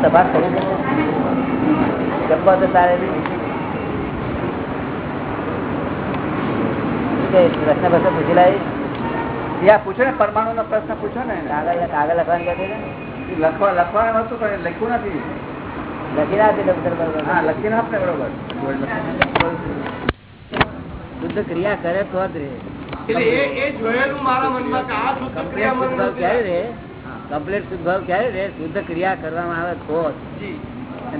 તપાસ કરી ગપ્પા તો તારે નહીં પ્રશ્ન પ્રશ્ન પૂછી લાવી ત્યાં પૂછો ને પરમાણુ નો પ્રશ્ન પૂછો ને કાગળ કાગળ લખવાનું કહે છે ને લખવા લખવાનું હતું પણ લખ્યું નથી લખી નાખે ડોક્ટર બરોબર હા લખીને આપને બરોબર શુદ્ધ ક્રિયા કરે તો જ રે એટલે એ એ જોયેલું મારા મનમાં કે આ શુદ્ધ કમ્પ્લેટ ક્રિયા શુદ્ધ ભાવ મને ક્યારે રે કમ્પ્લેટ શુદ્ધ ભાવ ક્યારે શુદ્ધ ક્રિયા કરવામાં આવે તો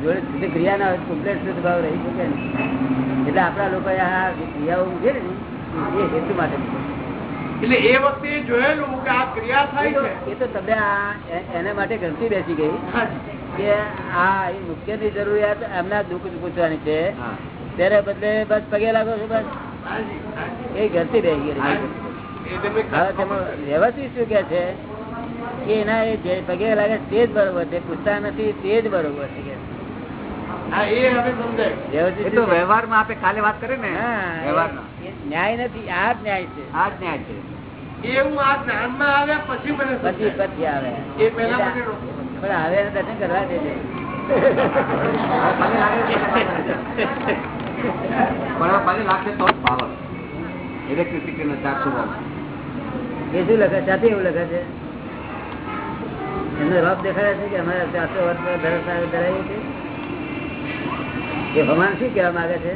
જોડે શુદ્ધ ક્રિયા ના હોય કમ્પ્લેટ શુદ્ધ ભાવ રહી શકે એટલે આપણા લોકો આ ક્રિયાઓ છે ને એ હેતુ માટે એટલે એ વખતે જોયેલું કે આ ક્રિયા થાય છે? એ તો તમે આ એના માટે ગણતી બેસી ગઈ. કે આ મુખ્યની જરૂરિયાત એમના દુઃખ પૂછવાની છે. ત્યારે બદલે બસ પગે લાગો છો બસ. એ ઘરથી બેસી ગઈ. વ્યવસ્થિત શું કે છે? કે એના જે પગે લાગે તે જ બરોબર છે પૂછતા નથી તે જ બરોબર છે? વ્યવહારમાં આપણે કાલે વાત કરી ને? ન્યાય નથી આ જ ન્યાય છે. આ જ ન્યાય છે. પગે પગે ઇલેક્ટ્રિસિટી નો ચારસો લખે સાથે એવું લખે છે? એમનો રફ દેખાડે છે કે અમારે ચારસો વર્ષ ધરાવીએ છીએ એ ભગવાન શું કહેવા માંગે છે?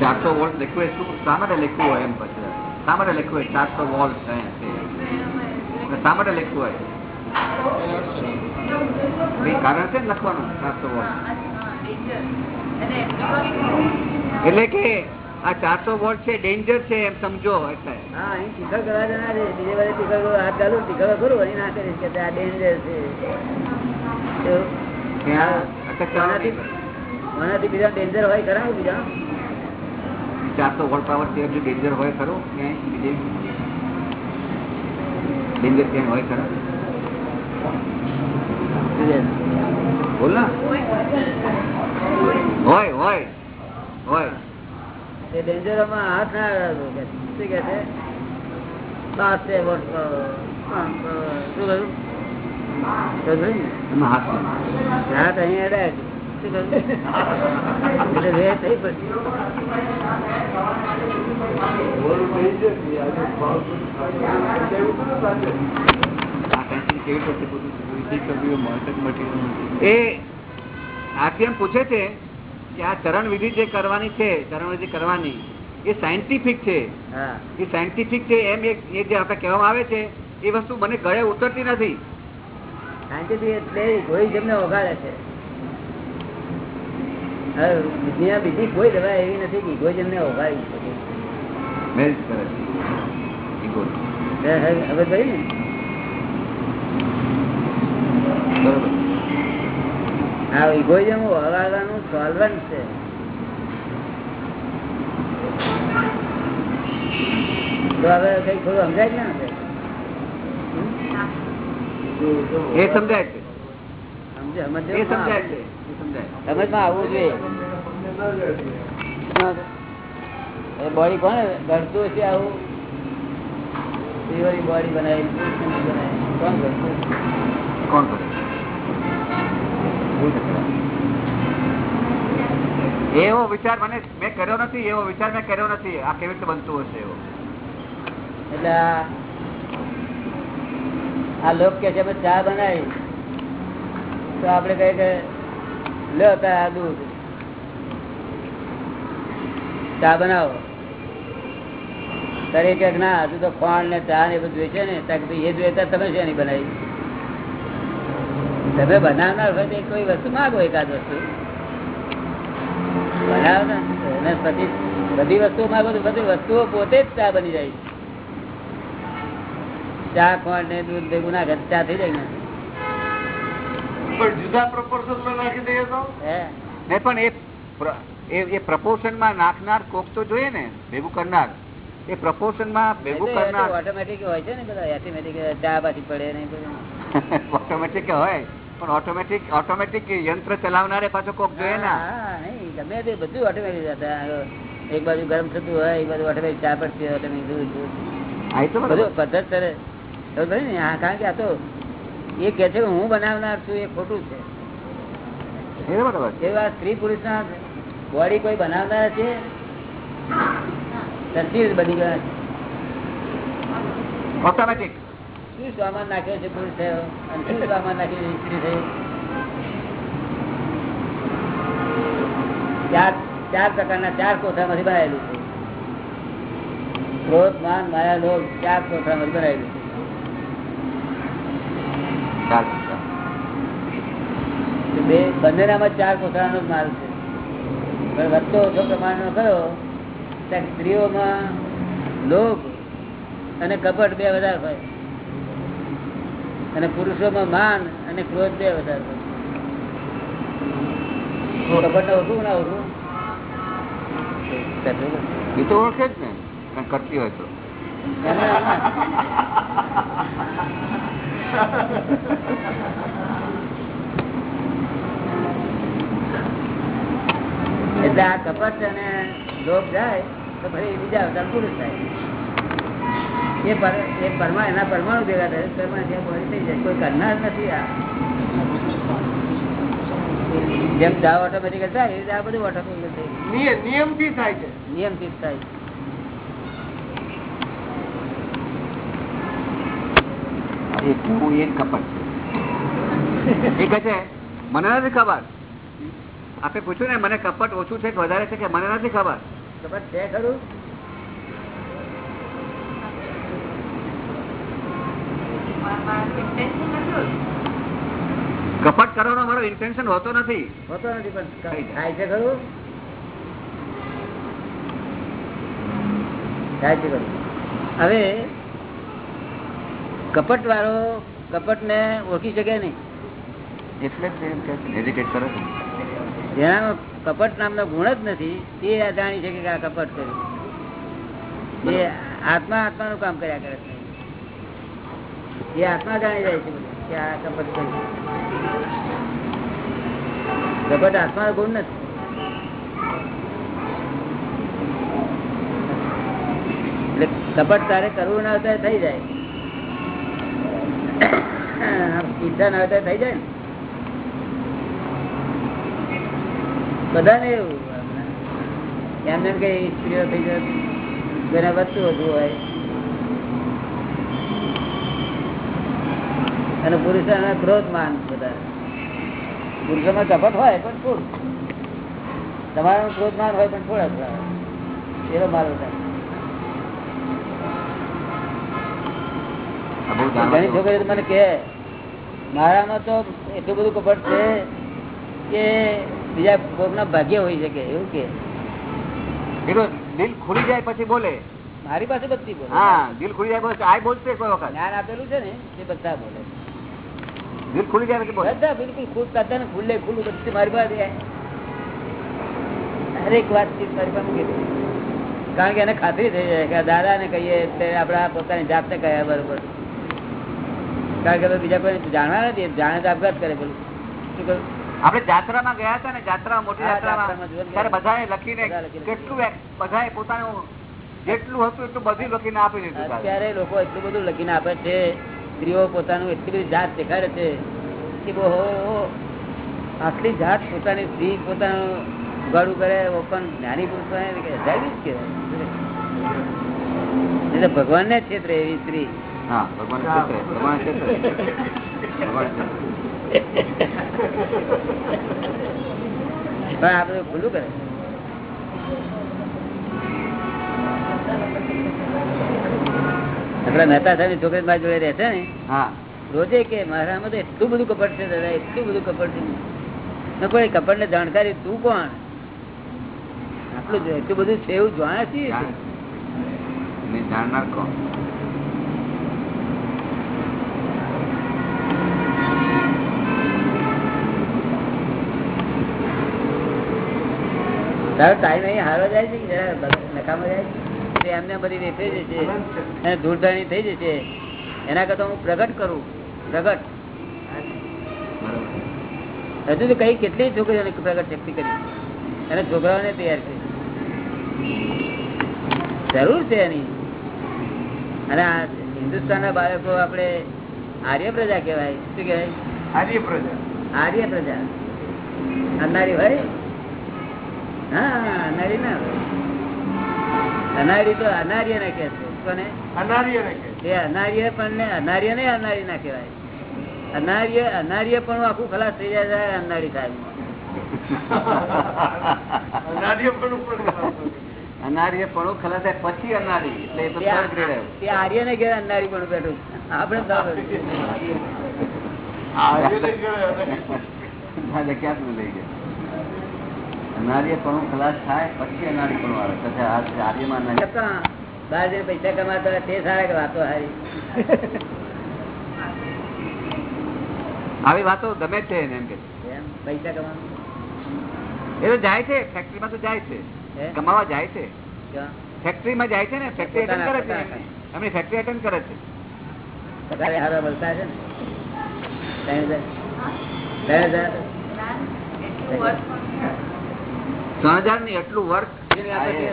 ચારસો વોલ્ટ લખ્યું હોય શું શા માટે લખવું હોય એમ પછી? શા માટે લખવું હોય? ચારસો વોલ્ટ છે શા માટે લખ્યું હોય? કારણ છે લખવાનું ચારસો વોલ્ટ? એટલે કે આ ચારસો વોટ છે ડેન્જર છે એમ સમજો એટલે હા અહીં ટીકર કરવા જણા છે બીજે વારે ટીકર કરો હાથ ચાલુ ટીકર કરું અહીં ના કરીશ કે આ ડેન્જર છે. તો. આનાથી બીજા ડેન્જર હોય ખરા બીજા? ચારસો વોટ પાવરથી હજુ ડેન્જર હોય ખરો બીજે? ડેન્જર ક્યાંય હોય ખરા? બોલ ના. હોય હોય હોય. એ ડેન્જરમાં હાથ ના અડાડવો કે શું કે છે. શું કહ્યું હાથ અહીં અડાય શું કહ્યું? એટલે થઈ નથી. એ આ એમ પૂછે છે? કે આ ચરણ વિધિ જે કરવાની છે ચરણ વિધિ કરવાની એ સાયન્ટિફિક છે. એ સાયન્ટિફિક છે એમ એક એ જે આપણે કહેવામાં આવે છે એ વસ્તુ મને ગળે ઉતરતી નથી. સાયન્ટિફિક એટલે કોઈ જેમને ઓગાળે છે. બીજી કોઈ દવા એવી નથી કે કોઈ જેમને ઓગાળી શકે. હે, હે, હવે ભાઈ ને. આ ઇગોઇઝમ ઓગાળવાનું સોલ્વન્ટ છે. તો હવે કઈ થોડું સમજાય છે ને એ સમજાય છે. છે સમજમાં આવવું જોઈએ. બોડી કોને ઘડતું હશે આવું? બોડી બનાવી બનાવી? કોણ ઘડતું કોણ કરે? એવો વિચાર મને મેં કર્યો નથી, એવો વિચાર મેં કર્યો નથી. આ કેવી રીતે બનતું હશે એવો? એટલે આ- લોક કે છે ચા બનાવી. તો આપડે કહીએ કે, લો તારે દૂધ. ચા બનાવો. તારે કે ના, હજુ તો ખોણ ને ચા ને બધું વેચે ને એ જોઈએ તમે છે નહીં બનાવી? તમે બનાવનાર હોય કોઈ વસ્તુ માગો, એકાદ વસ્તુ. બધી વસ્તુઓ માગો બધી વસ્તુઓ પોતે જ ચા બની જાય ચા ખોંડ ને દૂધ ભેગું ના ચા થઈ જાય ને. પણ જુદા proportion નાખી દઈએ તો? ને પણ એ પ્ર- એ એ પ્રપોર્શનમાં નાખનાર કોક તો જોઈએ ને ભેગું કરનાર. એ પ્રપોર્શનમાં ભેગું કરનાર. ઓટોમેટિક હોય છે ને બધા. ઓટોમેટિક ચા પાછી પડે નહીં ઓટોમેટિક હોય. પણ ઓટોમેટિક ઓટોમેટિક યંત્ર ચલાવનારે પાછો કોક જોઈએ ને. ગમે તે બધું ઓટોમેટિક એક બાજુ ગરમ થતું હોય એક બાજુ ઓટોમેટિક ચા પડતી હોય ઓટોમેટિક આ તો બધું પદ્ધત કરે. ને હા કારણ કે આ તો એ કે છે કે હું બનાવનાર છું એ ખોટું છે. એવા સ્ત્રી પુરુષ ના બોડી કોઈ બનાવનાર છે? તસવીર બની ગયા ઓટોમેટિક શું સામાન નાખ્યો છે? પુરુષ અને શું સામાન નાખ્યો છે? ચાર ચાર પ્રકારના ચાર કોઠામાંથી ભરાયેલું છે. ક્રોધ માન માયા લોભ ચાર કોઠામાંથી ભરાયેલું છે. બે બંનેનામાં ચાર જ માલ છે. પણ વધતો ઓછો પ્રમાણનો કયો ત્યાં સ્ત્રીઓમાં લોભ અને કપટ બે વધારે હોય. અને પુરુષોમાં માન અને ક્રોધ બે વધારે હોય ને ઓછું ના ઓછું એ તો ઓળખે જ ને કરતી હોય તો. એટલે આ કપટ અને લોભ જાય તો ફરી બીજા અવતાર પુરુષ થાય. એ એ પરમા એના પરમાણુ ભેગા થાય પરમાણુ ત્યાં બોડી થઈ જાય. કોઈ કરનાર નથી આ. જેમ ચા ઓટોમેટિક થાય એ રીતે આ બધું ઓટોમેટિક થાય નિયમથી થાય છે. નિયમથી થાય. એ એ કપટ છે. એ કહે છે મને નથી ખબર. આપે પૂછ્યું ને મને કપટ ઓછું છે કે વધારે છે કે મને નથી ખબર? કપટ છે ખરું. કપટ કરવાનો મારો ઇન્ટેન્શન હોતો નથી. હોતો નથી પણ થાય છે ખરું? થાય છે ખરું. હવે કપટ વાળો કપટ ને ઓળખી શકે નહીં. એટલે જ એમ કહે છે હેઝિટેટ કરે છે. જેનામાં કપટ નામનો ગુણ જ નથી તે આ જાણી શકે કે આ કપટ કર્યું. એ આત્મા આત્માનું કામ કર્યા કરે છે. એ આત્મા જાણી જાય છે કે આ કપટ કર્યું કપટ આત્મા ગુણ નથી. કપટ તારે કરવું ના હોય થઈ જાય. ઈચ્છા ના હોય થઈ જાય ને. બધાને એવું. એમ એમ કઈ સ્ત્રીઓ થઈ જાય જેને વધતું વધુ હોય. અને પુરુષોના ક્રોધ માન બધા. પુરુષોમાં કપટ હોય પણ થોડું તમારામાં ક્રોધ માન હોય પણ થોડા થોડા એનો વધારે ઘણી છોકરી મને કે મારામાં તો એટલું બધું કપટ છે કે બીજા કોકના ભાગ્ય હોઈ શકે. એવું કે દિલ ખુલી જાય પછી બોલે. મારી પાસે બધી બોલે. હા દિલ ખુલી જાય પછી આ બોલશે કોઈ વખત. જ્ઞાન આપેલું છે ને તે બધા બોલે. દિલ ખુલી જાય પછી બધા બિલકુલ ખુદ તદ્દન ખુલ્લે ખુલ્લું બધું મારી પાસે દરેક વાતચીત મારી પાસે મૂકી કારણ કે એને ખાતરી થઈ જાય કે દાદા ને કહીએ તે આપડા પોતાની જાતને કહ્યા બરોબર કારણ કે બીજા કોઈ જાણવા નથી જાણે તો આપઘાત કરે પેલું શું કહ્યું આપણે જાત્રામાં ગયા હતા ને જાત્રા મોટી જાત્રામાં ત્યારે. બધાએ લખીને. કેટલું બધાએ પોતાનું જેટલું હતું એટલું બધું લખીને આપી દીધું. અત્યારે લોકો એટલું બધું લખીને આપે છે સ્ત્રીઓ પોતાનું એટલી બધી જાત દેખાડે છે કે બહુ આટલી જાત પોતાની સ્ત્રી પોતાનું ઉગાડું કરે ઓપન જ્ઞાની પુરુષ જાવી કે જ કહેવાય. ભગવાન ને ક્ષેત્રે એવી સ્ત્રી. હા ભગવાન. પણ આ બધું ખુલ્લું કરે. આપડા મહેતા સાહેબ છોકરી મારી જોડે રહેશે ને? હા. રોજે કે મારામાં તો એટલું બધું કપટ છે દાદા એટલું બધું કપટ છે. કોઈ કપટ ને જાણકારી તું કોણ? આટલું એટલું બધું છે એવું જાણે છે જાણનાર કોણ? તારો ટાઈમ અહીં હારો જાય છે નકામો જાય છે? તે એમને બધી વેફરી જશે અને ધૂળધાણી થઈ જશે. એના કરતા હું પ્રગટ કરું. પ્રગટ. હજુ તો કઈ કેટલી છોકરીઓને પ્રગટ શક્તિ કરી? અને છોકરાઓને તૈયાર છે. જરૂર છે એની. અને આ હિન્દુસ્તાનના બાળકો આપણે આર્ય પ્રજા કહેવાય. શું કહેવાય? આર્ય પ્રજા આર્ય પ્રજા અનારી હોય? હા અનારી ના હોય. અનારી તો અનાર્ય ને કે છે અનાર્ય ને કે એ અનાર્ય પણ ને અનાર્ય ને અનારી ના કહેવાય. અનાર્ય અનાર્ય પણ આખું ખલાસ થઈ જાય અનારી થાય. અનાર્ય પણ અનાર્ય પણ ખલાસ થાય પછી અનારી એટલે આર્ય ને ઘેર અનારી પણ બેઠું આપણે ક્યાં સુધી લઈ ગયા? અનાર્ય પણ ખલાસ થાય પછી અનાર્યપણું આવે પછી આ આર્યમાં અનાર્ય બહાર જઈને પૈસા કમાતા હોય તે સારા કે વાતો સારી આવી વાતો ગમે જ છે એને એમ કે પૈસા કમાવા? એ તો જાય છે ફેક્ટરીમાં તો જાય છે. કમાવા જાય છે. ફેક્ટરીમાં જાય છે ને ફેક્ટરી અટેન્ડ કરે છે. એમની ફેક્ટરી અટેન્ડ કરે છે. પગારે હારા મળતા છે ને? ત્રણ હજાર? ત્રણ હજાર? એટલું વર્ક વ્યાજબી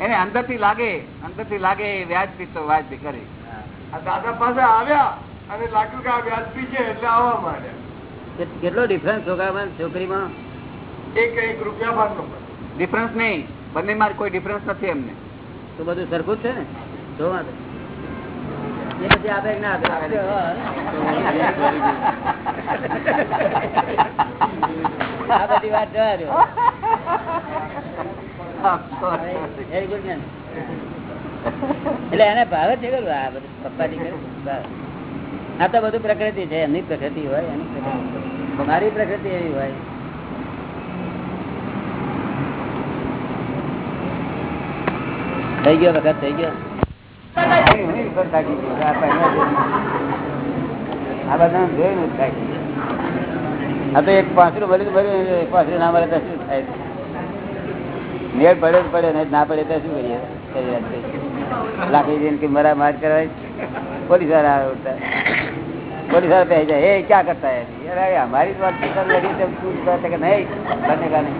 એને અંદરથી લાગે અંદરથી લાગે એ વ્યાજ પીતો વ્યાજ કરી. દાદા પાસે આવ્યા અને લાગ્યું કે આ વ્યાજબી છે એટલે આવવા માંડ્યા. કેટલો ડિફરન્સ છોકરામાં છોકરીમાં? એક એક રૂપિયા બાર ડિફરન્સ નહીં. બંને માં કોઈ ડિફરન્સ નથી એમને. તો બધું સરખું જ છે ને? જો વાંધો. એટલે એને ભાવે છે ખરું આ બધું આ તો બધું પ્રકૃતિ છે, એમની પ્રકૃતિ હોય, એની મારી પ્રકૃતિ એવી હોય. થઈ ગયો વખત, થઈ ગયો? આ પોલીસ પોલીસવાળા પહેરી જાય ક્યાં કરતા અરે અમારી વાત લડી નહીં? બને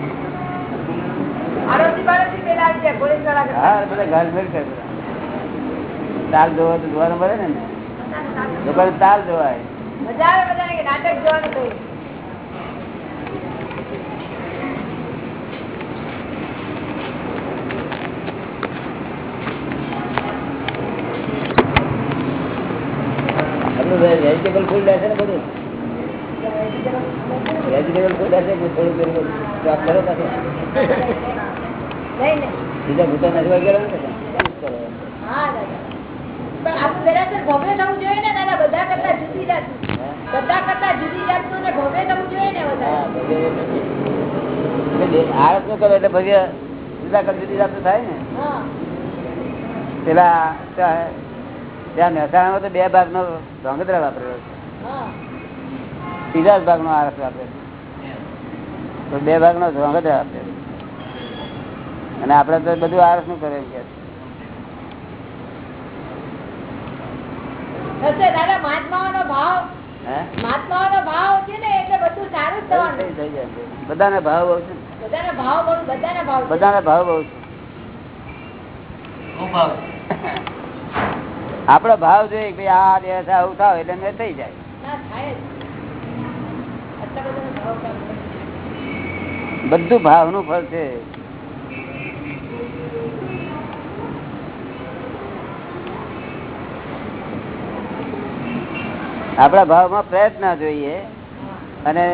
હા બધા ઘર મેળ કરે તાલ જોવો તો જોવાનું મળે ને લોકોને તાલ જોવાય. વેજીટેબલ ફૂડ રહેશે ને બધું? વેજીટેબલ ફૂડ રહેશે થોડું પેલું ચોપ કરો પાછો? ભૂતા નથી વગેરે કરો? હા જોઈએ ને ને ને નું કરો એટલે ભવ્ય જુદા કર જુદી જાતનું થાય ને? પેલા ત્યાં મહેસાણામાં તો બે ભાગનો ધોંગધરા વાપરેલો છે. ત્રીજા જ ભાગનો આરસ વાપરેલો તો બે ભાગનો ધોંગધરા વાપરેલો અને આપડે તો બધું આરસનું કરે એમ કે થશે. દાદા મહાત્માઓનો ભાવ. મહાત્માઓનો ભાવ છે ને એટલે બધું સારું જ થવાનું. થઈ થઈ જાય. બધાને ભાવ બહુ છે બધાના ભાવ બહુ બધાના ભાવ છે. ભાવ બહુ છે. આપડો ભાવ? જોઈએ કે આ દિવસે આવું થાવ એટલે મેં થઈ જાય. બધું ભાવનું ફળ છે. આપણા ભાવમાં પ્રયત્ન જોઈએ અને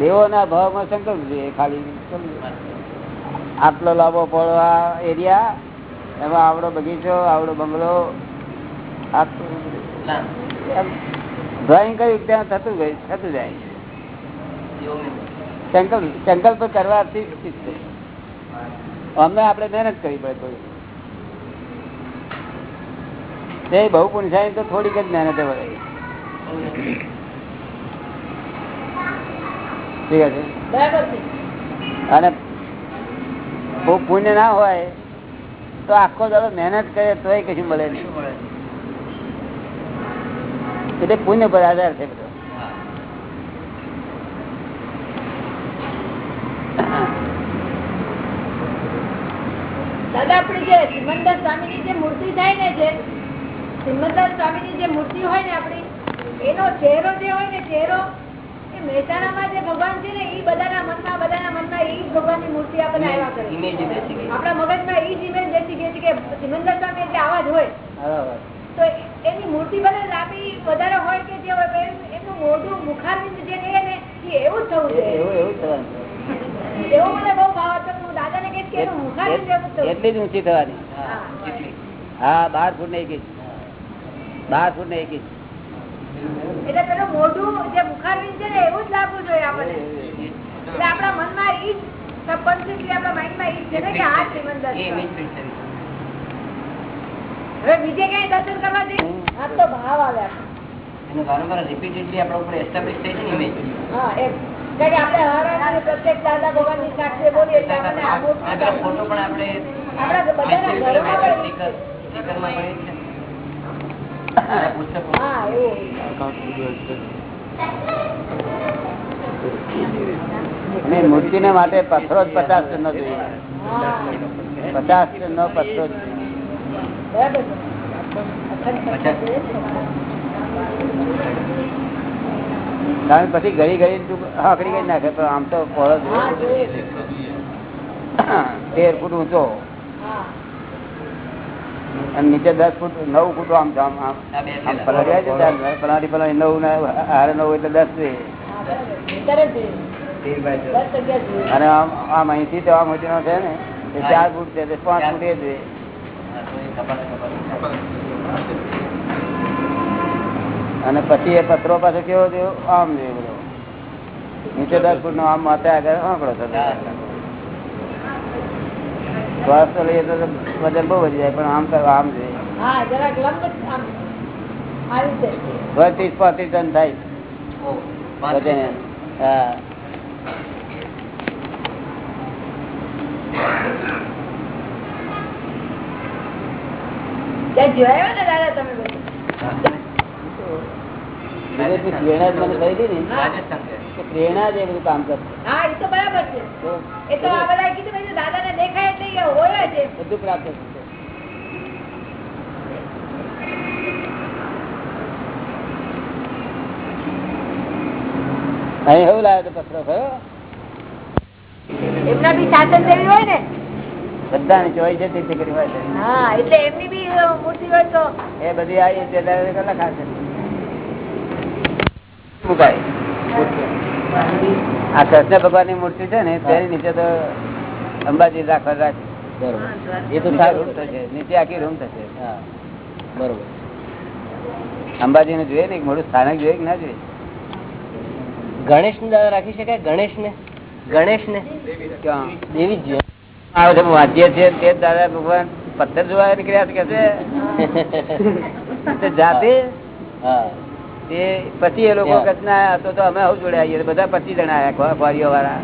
દેવોના ભાવમાં સંકલ્પ જોઈએ, ખાલી આટલો લાંબો પડવા એરિયા, એમાં આવડો બગીચો, આવડો બંગલો ડ્રોઈંગ કર્યું ત્યાં થતું ગયું, થતું જાય સંકલ્પ સંકલ્પ કરવાથી અમે આપણે મહેનત કરવી પડે થોડી. તે બહુ પુણસાઈ તો થોડીક જ મહેનત વળે ઠીક છે. અને બહુ પુણ્ય ના હોય તો આખો દાડો મહેનત કરે તોય કશું મળે નહીં. એટલે પુણ્ય પર આધાર છે બધો. દાદા, આપણી જે સિમંદર સ્વામીની જે મૂર્તિ થાય ને છે સિમંદર સ્વામીની જે મૂર્તિ હોય ને આપણી એનો ચહેરો જે હોય ને ચહેરો એ મહેસાણામાં જે ભગવાન છે ને એ બધાના મનમાં બધાના મનમાં એ જ ભગવાનની મૂર્તિ આપણને આવ્યા કરે ઇમેજ બેસી ગઈ આપણા મગજમાં એ જ ઇમેજ બેસી ગઈ છે કે સિમંદર સ્વામી એટલે આવા જ હોય તો એની મૂર્તિ ભલે લાંબી વધારે હોય કે જે હોય પણ એનું- એનું મોઢું મુખારબિંદ જે કહે ને એ એવું જ થવું જોઈએ. એવું એવું થવાનું એવો મને બહુ ભાવ હતો હું દાદાને કહીશ કે એનું એટલી જ ઊંચી થવાની. હા. બાર ફૂટ નહીં ઇંચ. બાર ફૂટ ને એક ઇંચ. એટલે પેલું મોઢું જે મુખારબિંદ છે ને એવું જ લાગવું જોઈએ આપણને. એટલે આપણા મનમાં ઈ જ આપણા માઇન્ડમાં ઈ છે. ને કે આ શ્રીમંદર એ છે. ઇમેજ ફિટ થવી હવે બીજે ક્યાંય દર્શન કરવા જઈએ? આ તો ભાવ આવ્યા. એનું વારંવાર રિપીટેડલી આપણા ઉપર એસ્ટાબ્લિશ થઈ છે ઇમેજ હા એમ. કારણ આપણે હર હર પ્રત્યેક દાદા ભગવાનની સાક્ષી બોલીએ એટલે આપણને આ ફોટો પણ આપણે આપણા બધાના ઘરોમાં પણ ઈ સ્ટીકરમાં પણ અને મૂર્તિને માટે પથ્થરો જ પચાસ ટન જોઈએ પચાસ નો છે. કારણ પછી ઘડી ઘડી તું ગઈ નાખે, પણ આમ તો છે. તેર ફૂટ ઊંચો અને નીચે દસ ફૂટ નવ ફૂટ આમ આમ આમ છે. પલળ્યા છે પલાળી પલાળી નવ ને હારે નવ એટલે દસ અને આમ આમ અહીંથી તો આમ હજી છે ને એ ચાર ફૂટ છે તે પાંચ ફૂટ એ ખબર અને પછી એ પથરો પાછો કેવો થયો? આમ જોઈએ બધો. નીચે દસ ફૂટ નો આમ માથે આગળ આંકડો થતો શ્વાસ તો લઈએ તો વજન બહુ વધી જાય પણ આમ તો આમ જોઈએ હા જરાક લંબ આમ આવી છે ત્રીસ પાંત્રીસ ટન થાય ઓ, પાંચ વજન એનું. હા ત્યાં જોયા ને દાદા તમે બધું વિવેકની પ્રેરણા જ મને થઈ હતી ને છે. પ્રેરણા જ એ બધું કામ કરશે. છે. બધા પ્રાપ્ત થશે. અહીં એવું લાવ્યો પથરો ખરો એમના બી શાસન દેવી હોય ને? બધાની ચોઈ છે દીકરી કરી હોય હા એટલે એમની બી મૂર્તિ હોય તો. એ બધી આવી ખાશે મુકાય આ કૃષ્ણ ભગવાનની મૂર્તિ છે ને તેની નીચે તો અંબાજી રાખવા રાખ. એ તો સારું. રૂમ થશે. નીચે આખી રૂમ થશે. બરોબર. અંબાજી ને જોઈએ ને મોટું સ્થાનક જોઈએ કે ના જોઈએ? ગણેશ ને દાદા રાખી શકાય? ગણેશ ને ગણેશ ને? દેવી જ જોઈએ આવે છે વાંચીએ છીએ તે દાદા ભગવાન પથ્થર જોવા નીકળ્યા કે છે? જાતે? હા. તે પછી એ લોકો ત્યાં. હતો તો અમે આવું જોડે આવીએ બધા પચીસ જણા આવ્યા ફોરીઓ વાળા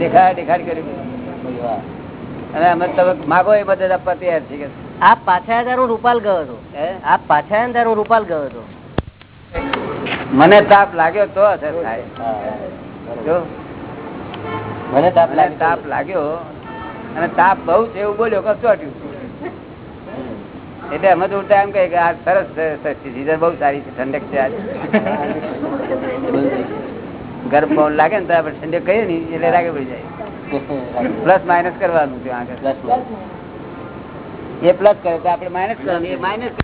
દેખાડ દેખાડ કર્યું અને અમે તમે માગો એ બધા આપવા તૈયાર છે આપ પાછા આવ્યા હું રૂપાલ ગયો હતો. હે? આપ પાછા આવ્યા ત્યારે હું રૂપાલ ગયો હતો. મને તાપ લાગ્યો તો અસર થાય. મને તાપ તાપ લાગ્યો. અને તાપ બહુ છે એવું બોલ્યો કસોટ્યું એટલે અમે તો ઉલટા એમ કહે કે આ સરસ છે. સીઝન બહુ સારી છે. ઠંડક છે આજ. ગરમ પવન લાગે ને તો આપણે ઠંડક કહીએ ને એટલે લાગે પડી જાય. પ્લસ માઇનસ કરવાનું ત્યાં આગળ. પ્લસ એ પ્લસ કરે તો આપણે માઇનસ કરવાનું એ માઇનસ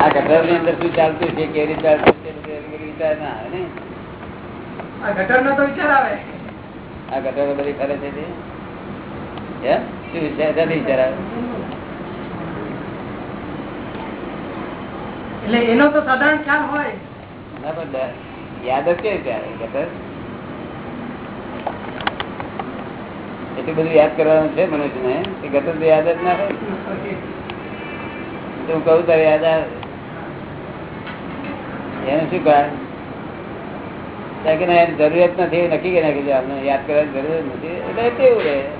આ ગટરની અંદર શું ચાલતું છે? કેવી રીતે ચાલતું છે? તે બધું વિચાર ના આવે ને. આ ગટર બધી ફરે છે તે હે? શું વિચાર નથી વિચાર આવે. એટલે એનો તો સાધારણ ખ્યાલ હોય ના પણ દ- યાદ જ કેવી એટલું બધું યાદ કરવાનું છે મનુષ્યને કે ગટર તો યાદ જ ના હોય. હું કહું તારે યાદ આવે. એને શું કારણ કે ના, જરૂરિયાત નથી નક્કી કરી નાખી છે. આપણે યાદ કરવાની જરૂર નથી. એટલે એ કેવું રહે?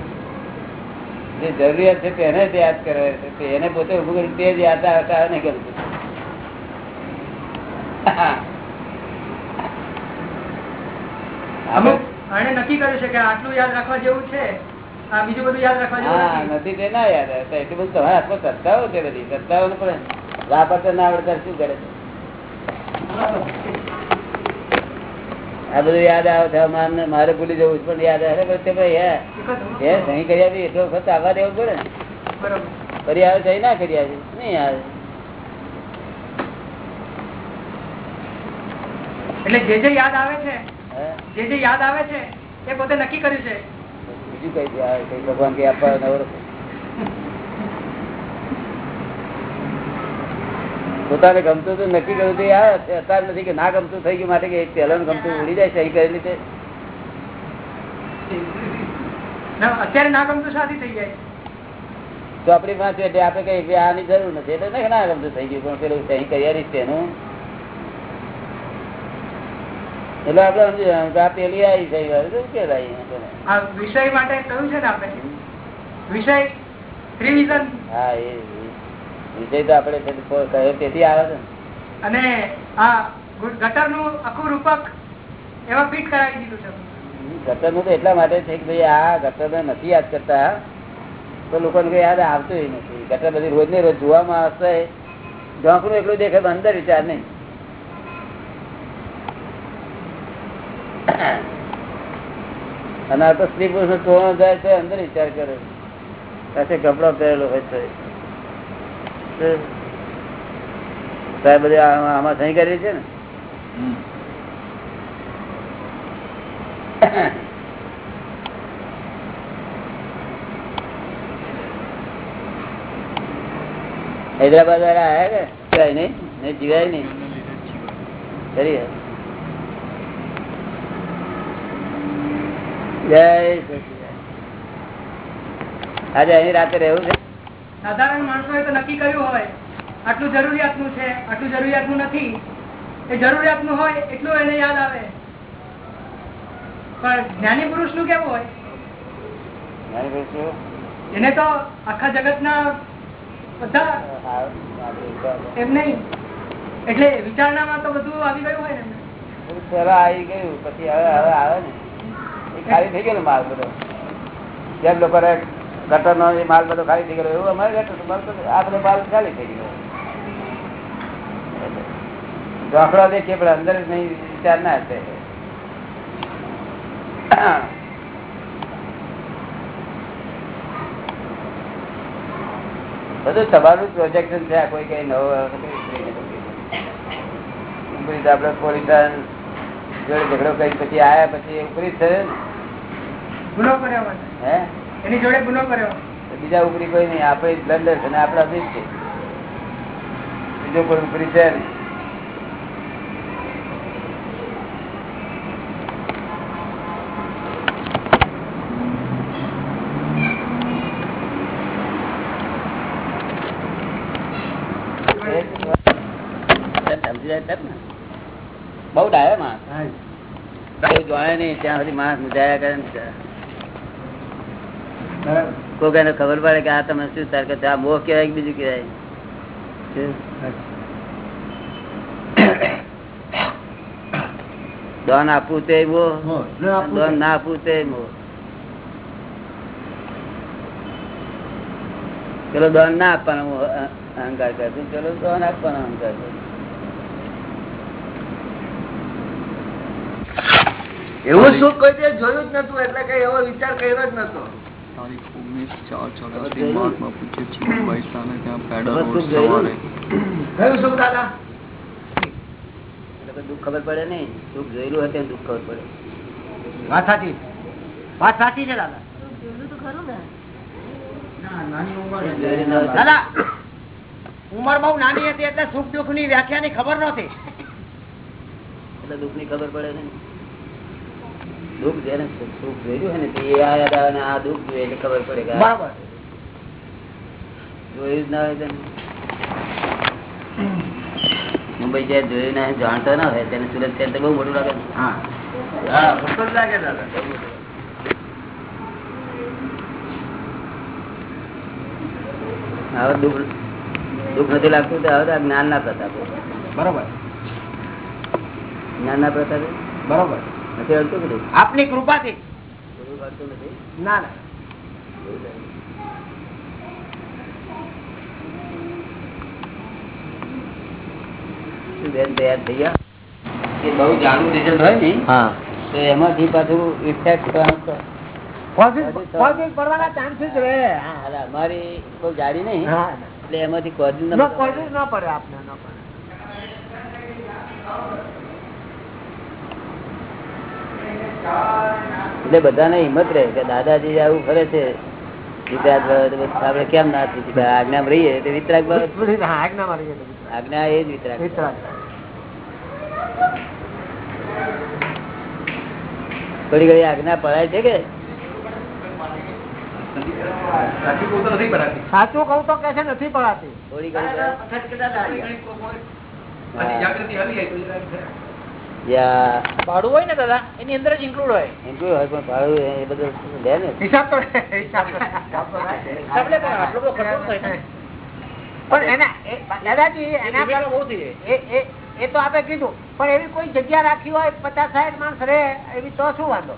જે જરૂરિયાત છે તેને જ યાદ કરે છે. એને પોતે ઉભું કરી તે જ યાદ આવે નહીં કરતું અમુક નક્કી કર્યું છે કે આટલું યાદ રાખવા જેવું છે આ બીજું બધું યાદ રાખવા જેવું નથી. નથી તે ના યાદ આવે. એટલું બધું તમારા હાથમાં સત્તાઓ છે બધી. સત્તાઓ પણ વાપરતા ના આવડતા શું કરે છે? આ બધું યાદ આવે છે. મારે મારે ભૂલી જવું પણ યાદ આવે છે. ભાઈ હે હે સહી કરી આપી એટલો વખત આવવા દેવું પડે ને. ફરી આવે સહી ના કરી આપી. નહીં આવે. એટલે જે જે યાદ આવે છે જે જે યાદ આવે છે એ પોતે નક્કી કર્યું છે. બીજું કઈ કઈ ભગવાન કઈ આપવા નવરો? પોતાને ગમતું હતું નક્કી કર્યું હતું યાર અત્યારે નથી કે ના ગમતું થઈ ગયું માટે કે એક પહેલાનું ગમતું ઉડી જાય સહી કરેલી છે અત્યારે ના ગમતું થઈ જાય. તો આપણી પાસે એટલે આપણે કઈ આની જરૂર નથી. એટલે ના ગમતું થઈ ગયું પણ પેલું સહી કરી તેનું એટલે આપણે સમજી જવાનું કે આ પેલી આવી સહી વાળી તો ઉકેલાઈ આપણે. આ વિષય માટે કહ્યું છે ને આપણે. વિષય હા એ. એ વિષય તો આપડે તેથી આવે છે અને આ ગટરનું આખું રૂપક એવા ફિટ કરાવી દીધું છે. ગટરનું તો એટલા માટે છે કે ભાઈ આ ગટર નથી યાદ કરતા. તો લોકોને યાદ આવતું નથી. ગટર બધી રોજ ને રોજ જોવામાં આવશે. ઢોકરું એટલું દેખે અંદર વિચાર નહીં. અને આ તો સ્ત્રી પુરુષ જોવા જાય છે અંદર વિચાર કરે. પાસે કપડો પહેરેલો હોય છે તો. સાહેબ બધી આમાં સહી કરી છે ને? હૈદરાબાદ વાળા આવ્યા કે? જીવાય નહીં? નહીં જીવાય નહીં. ખરી જય. આજે અહીં રાતે રહેવું છે? સાધારણ માણસો તો નક્કી કર્યું હોય. આટલું જરૂરિયાતનું છે આટલું જરૂરિયાતનું નથી. એ જરૂરિયાતનું હોય એટલું એને યાદ આવે. પણ જ્ઞાની પુરુષનું કેવું હોય? એને તો આખા જગત ના બધા એમ નહીં. એટલે વિચારણામાં તો બધું આવી ગયું હોય ને. પેલા આવી ગયું પછી હવે હવે આવે ને. એ ખાલી થઈ ગયો ને માલ બધો. જેમ લોકો ગટર નો એ માલ બધો ખાલી થઈ ગયો. એવું અમારે ગટર આ બધો માલ ખાલી થઈ ગયો. ઢોકળા દેખીએ પણ અંદર જ નહીં વિચાર ના હશે. બધું તમારું પ્રોજેક્શન છે આ કોઈ કઈ નવો આપડે પોલીસ જોડે ઝઘડો કરી પછી આયા પછી ઉપરી થયો ને. હે? એની જોડે ગુનો કર્યો. તો બીજા ઉપરી કોઈ નહીં આપણે બ્લન્ડર છે આપણા આપડા બીજ છે. બીજો કોઈ ઉપરી છે નહીં. બઉ ડાયો માણસ. કોઈ નહીં ત્યાં સુધી માણસ મુજાયા કરે ને કોઈ એને ખબર પડે કે આ તમે શું તાર કે આ મોહ કહેવાય કે બીજું કહેવાય? દોન આપવું તે મોહ. દોન ના આપવું તે મોહ. પેલો દાન ના આપવાનો અહંકાર કરતું ચલો દોન આપવાનો અહંકાર કરતું એવું સુખ કોઈ જોયું જ નતું? એટલે કઈ એવો વિચાર કર્યો જ નતો. તારીખ ઓગણીસ ચાર ચોરાસી મહાત્મા પૂજ્ય ચીમનભાઈ સામે ત્યાં પેડલ રોડ સવારે. કયું સુખ દાદા? દુઃખ ખબર પડે નહીં દુઃખ જોયેલું હોય દુઃખ ખબર પડે. વાત સાચી? વાત સાચી છે દાદા? દાદા ઉંમર બહુ નાની હતી એટલે સુખ દુઃખની વ્યાખ્યા ની ખબર નતી એટલે દુઃખની ખબર પડે ને. દુઃખ જેને સુખ સુખ જોયેલું હોય ને તે આ યાદ આવે ને આ દુઃખ જોઈએ એટલે ખબર પડે કે જોયું જ ના હોય તેને મુંબઈ જ્યાં જોયું ના જાણતો ના હોય તેને સુરત શહેર તો બહુ મોટું લાગે ને. હા. હા લાગે દાદા. હવે દુઃખ દુઃખ નથી લાગતું તો હવે તો આ જ્ઞાન ના પ્રતાપે. બરોબર. જ્ઞાન ના પ્રતાપે? બરોબર. નથી અડતું કે આપની કૃપાથી. ના ના. બેન તૈયાર થઈ ગયા? એ બહુ જાડું રિઝલ્ટ હોય ને હા. તો એમાંથી પાછું ઇફેક્ટ બહુ જાડી નહીં. એટલે એમાંથી કોઝિન ન પડે આપને ન પડે. એટલે બધાને હિંમત રહે કે દાદાજી આવું કરે છે આપડે કેમ ના થઈ શકે? રહીએ તો વિતરાગ આજ્ઞા આજ્ઞા એ જ વિતરાગ થોડી ઘડી આજ્ઞા પડાય છે કે સાચું કઉ તો કે છે નથી પડાતી થોડી ઘડી જ્યાં ભાડું હોય ને દાદા એની અંદર જ ઇન્ક્લુડ હોય. એમ હોય પણ ભાડું એ બધું લે ને. હિસાબ તો હિસાબ તો- હિસાબ તો રાખે. એટલે પણ આટલો બધો ખર્ચો થાય પણ એના દાદાજી એના બહુ થઈ જાય. એ એ એ તો આપે કીધું પણ એવી કોઈ જગ્યા રાખી હોય પચાસ સાઠ માણસ રહે એવી તો શું વાંધો?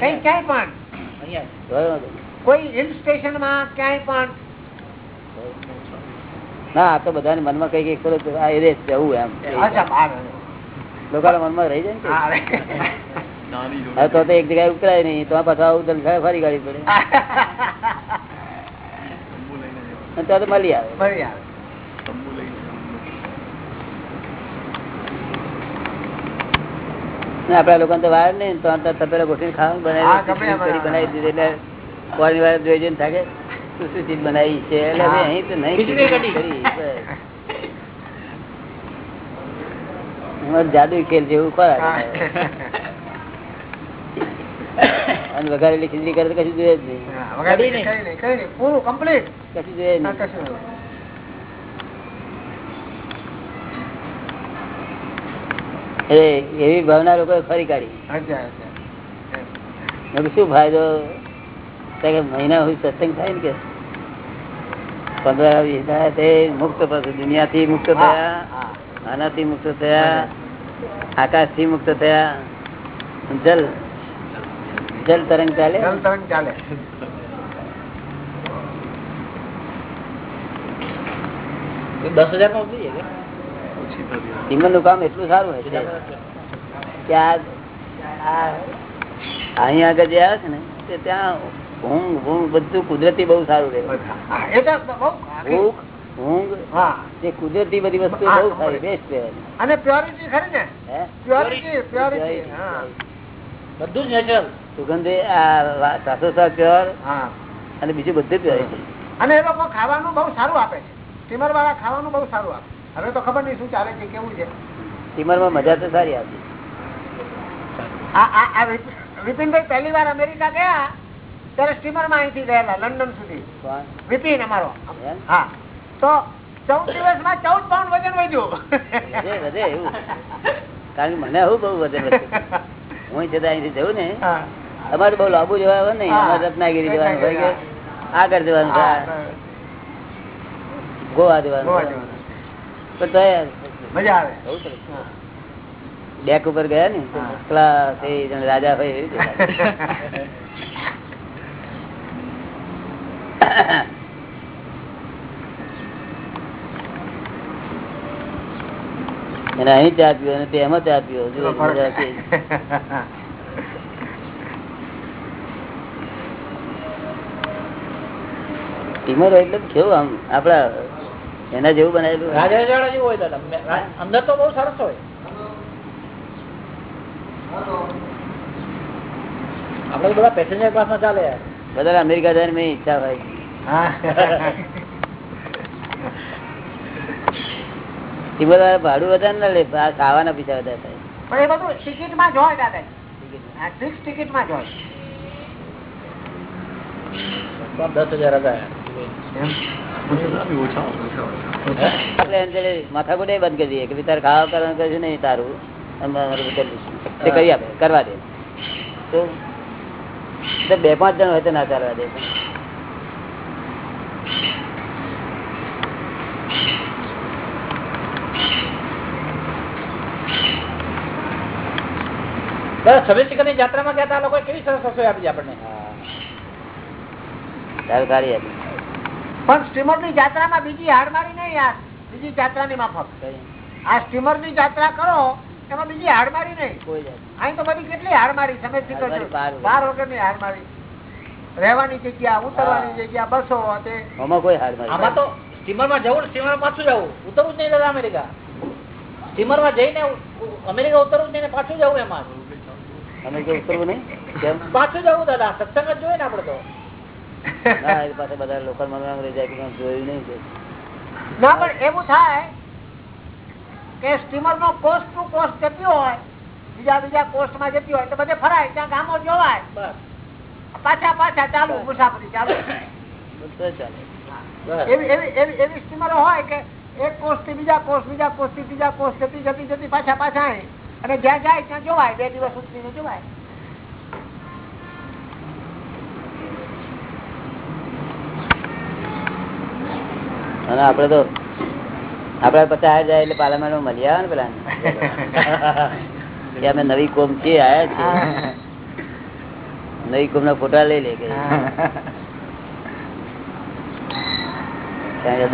કઈ ક્યાંય પણ. કોઈ હિલ સ્ટેશનમાં ક્યાંય પણ. ના આ તો બધાને મનમાં કઈ કઈ કરો આ એ જવું એમ. લોકોના મનમાં રહી જાય ને તો એક જગ્યાએ ઉતરાય નહીં તો આ પાછા આવું દલસાએ ફરી ગાડી પડે. તો મળી આવે. આપડા લોકો તો વાર નઈ તો તપેલા ગોઠવીને ખાવાનું બનાવી કઢી બનાવી દીધી એટલે વાર વાર જોઈ જઈને થાકે શું શું ચીજ બનાવી છે. એટલે અહીં તો નહીં ખીચડી કઢી. કરી, બસ. એમાં જાદુ ખેલ જેવું અને વઘારેલી ખીચડી કરે કશું જોઈએ જ નહીં. પૂરું કમ્પ્લીટ કશું જોઈએ નહીં. એવી ભાવના લોકો ફરી કાઢી. શું ફાયદો? મહિના સુધી સત્સંગ થાય ને કે? પંદર વીસ મુક્ત પાછું દુનિયાથી મુક્ત થયા. આનાથી મુક્ત થયા આકાશથી મુક્ત થયા જલ જલ તરંગ ચાલે જલ તરંગ ચાલે દસ હજાર નો થઈ જાય ઓછી ભરી આવે. જીવનનું કામ એટલું સારું હોય છે કે આ આ અહીં આગળ જે આવે છે ને તે ત્યાં ઊંઘ ઊંઘ બધું કુદરતી બહુ સારું રહે હા, એ તો બહુ આખી- ઊંઘ હા. એ કુદરતી બધી વસ્તુ બહુ સારી છે. બેસ્ટ અને પ્યોરિટી ખરી ને? પ્યોરિટી પ્યોરિટી હા. બધું જ નેચરલ સુગંધી આ સાસો પ્યોર હા. અને બીજું બધું પ્યોરિટી અને એ લોકો ખાવાનું બહુ સારું આપે છે. સ્ટીમર વાળા ખાવાનું બહુ સારું આપે હવે તો ખબર નહીં શું ચાલે છે કેવું છે. સ્ટીમરમાં મજા તો સારી આવતી. આ આ આ વિપ- વિપિનભાઈ પહેલી વાર અમેરિકા ગયા ત્યારે સ્ટીમરમાં અહીંથી ગયેલા લંડન સુધી. વિપિન અમારો. હા. તો ચૌદ દિવસમાં ચૌદ પાઉન્ડ વજન વધ્યું. વધે એવું. કારણ કે મને આવું બહુ વધે હું જતા અહીંથી જવું ને અમારે બહુ લાંબુ જવા આવે ને અમારે રત્નાગીરી જવાનું હોય કે આગળ જવાનું ગોવા જવાનું પણ તો મજા આવે. ડેક ઉપર ગયા ને. પેલા તે રાજા હોય એવી રીતે. અને અહીં ચા પીવો અને તેમાં ચા પીવો. ટીમર એટલે કેવું આમ આપડા એના જેવું બનાવેલું હોય. અંદર તો બહુ સરસ હોય આપડે બધા પેસેન્જર ક્લાસમાં ચાલે બધા અમેરિકા જાય મેં ઈચ્છા હોય ટીમર વાળા ભાડું વધારે ના લે ખાવાના પૈસા વધારે થાય. પણ એ બધું ટિકિટમાં જોય દાદા. ફિક્સ ટિકિટમાં જોય. દસ હજાર હતા માથાકૂટ એ બંધ કરી દઈએ કે તારે ખાવા કરવાનું કશું નહીં તારું. તે કરી આપે કરવા દે. તો તો બે પાંચ જણ હોય તો ના ચાલવા દે. સભેશિખરની જાત્રામાં ગયા હતા કેવી સરસ રસોઈ આપી આપણને? સારું સારી હતી પણ સ્ટીમરની જાત્રામાં બીજી હાડ મારી નહીં યાર બીજી જાત્રાની માફક. આ સ્ટીમરની જાત્રા કરો એમાં બીજી હાડ મારી નહીં. કોઈ અહીં તો બધી કેટલી હાડ મારી તમે હાડ મારી બાર વગર. ની હાડ મારી રહેવાની જગ્યા ઉતરવાની જગ્યા બસો આમાં તો સ્ટીમરમાં જવું સ્ટીમર પાછું જવું. ઉતરવું જ નહીં દાદા અમેરિકા. સ્ટીમરમાં જઈને અમેરિકા ઉતરવું જ નહીં પાછું જવું એમાં. અમે કઈ ઉતરવું નહીં? પાછું જવું દાદા સત્સંગ જ જોઈએ ને આપડે તો. ના એ પાસે બધા લોકલ મનોરંગ રહી જાય કે જોયું નહીં ના પણ એવું થાય કે સ્ટીમર નો કોસ્ટ ટુ કોસ્ટ જતી હોય બીજા બીજા કોસ્ટમાં જતી હોય તો બધે ફરાય ત્યાં ગામો જોવાય. બસ. પાછા પાછા ચાલુ મુસાફરી ચાલુ. ચાલે. એવી એવી સ્ટીમરો હોય કે એક કોસ્ટથી બીજા કોસ્ટ બીજા કોસ્ટથી ત્રીજા કોસ્ટ જતી જતી જતી પાછા પાછા અને જ્યાં જાય ત્યાં જોવાય. બે દિવસ ઉતરીને જોવાય. અને આપડે તો આપડે પચાસ જાય એટલે પાર્લામેન્ટમાં મળી આવે ને પેલા. અમે નવી કોમ છીએ આયા છીએ નવી કોમ ના ફોટા લઈ લે કે.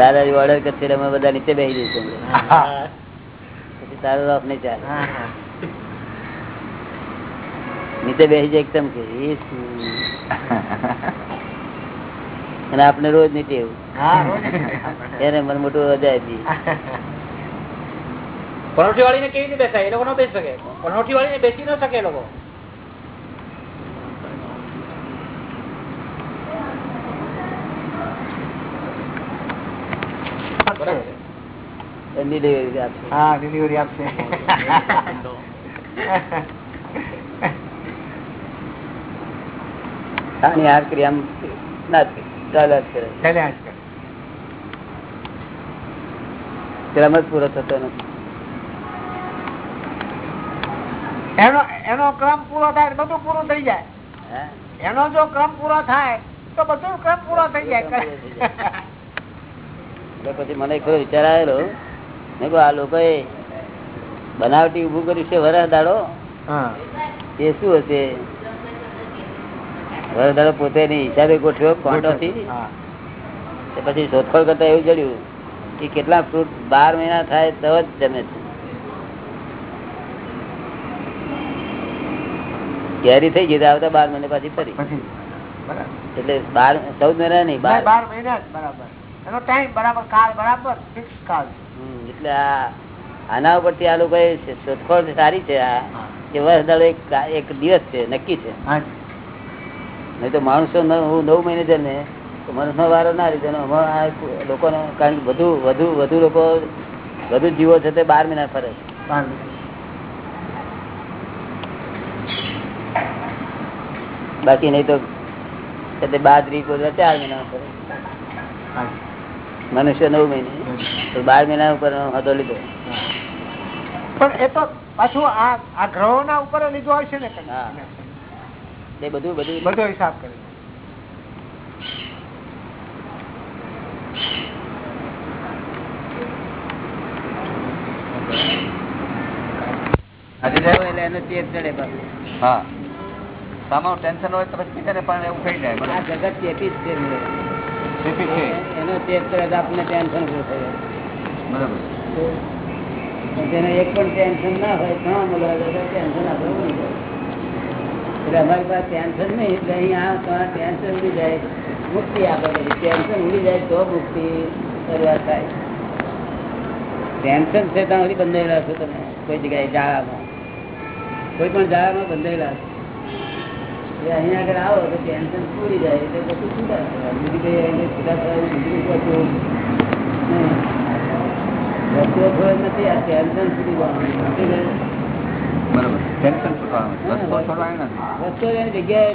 દાદાજી ઓર્ડર કરશે અમે બધા નીચે બેસી જઈશું. તારો રફ નહીં ચાલે નીચે બેસી જાય એકદમ કે અને આપણે રોજ નીચે એવું એને મન મોટું અજાયબી પનોઠી વાળીને કેવી રીતે બેસાય? એ લોકો ન બેસી શકે. પનોઠી વાળીને બેસી ન શકે એ લોકો. એમની આપશે. હા ડિલિવરી આપશે આની આ ક્રિયા ના ચાલ્યા જ કરે ચાલ્યા જ કરે. ક્રમ જ પૂરો થતો નથી એનો. એનો ક્રમ પૂરો થાય બધું પૂરું થઈ જાય. હે? એનો જો ક્રમ પૂરો થાય તો બધું ક્રમ પૂરો થઈ જાય. એટલે પછી મને એક વિચાર આવેલો આ લોકો બનાવટી ઉભું કર્યું છે દાડો. એ શું હશે? દાડો પોતે હિસાબે ગોઠવ્યો કોન્ટો થી? પછી શોધખોળ કરતા એવું જડ્યું કે કેટલા ફ્રૂટ બાર મહિના થાય તો જ જમે છે. કેરી થઈ ગઈ આવતા બાર મહિને પછી ફરી. એટલે બાર ચૌદ મહિના નહીં બાર. મહિના બરાબર. એનો ટાઈમ બરાબર કાળ બરાબર ફિક્સ કાળ. એટલે આના ઉપરથી આ લોકો શોધખોળ સારી છે આ કે વર્ષ દાડો એક દિવસ છે નક્કી છે. નહીં તો માણસો હું નવ મહિને જન્મે તો માણસનો વારો ના રીતે લોકોનો કારણ કે વધુ વધુ વધુ લોકો વધુ જીવો છે તે બાર મહિના ફરે છે. બાકી નહીં તો કે તે ચાર મહિના ફરે. મનુષ્ય નવ મહિને. બાર મહિના ઉપર હતો લીધો. પણ એ તો પાછું આ ગ્રહો ગ્રહોના ઉપર લીધો હોય છે ને એ બધું બધું બધો હિસાબ કરી. હા. સામાનું ટેન્શન હોય તો પછી બીજાને પણ એવું થઈ જાય જગત ચેપી જ છે એનો ચેક કરે તો આપણને ટેન્શન ઉભું થાય? બરાબર. તેને એક પણ ટેન્શન ના હોય ત્રણ ટેન્શન આપણે એટલે અમારી પાસે ટેન્શન નહીં એટલે અહીંયા આ ટેન્શન ઉડી જાય મુક્તિ આપે ટેન્શન ઉડી જાય તો મુક્તિ શરૂઆત થાય. ટેન્શન છે ત્યાં સુધી બંધાયેલા છો તમે કોઈ જગ્યાએ જાળામાં. કોઈ પણ જાળામાં બંધાયેલા છો. અહીંયા આગળ આવો તો ટેન્શન પૂરી જાય એટલે પછી છૂટા. બીજી છૂટા થવાનું બીજું કશું રસ્તો થોડો નથી આ ટેન્શન સુધી જવાનું. બરાબર ટેન્શન છૂટવાનું રસ્તો છોડવાનો નથી રસ્તો એની જગ્યાએ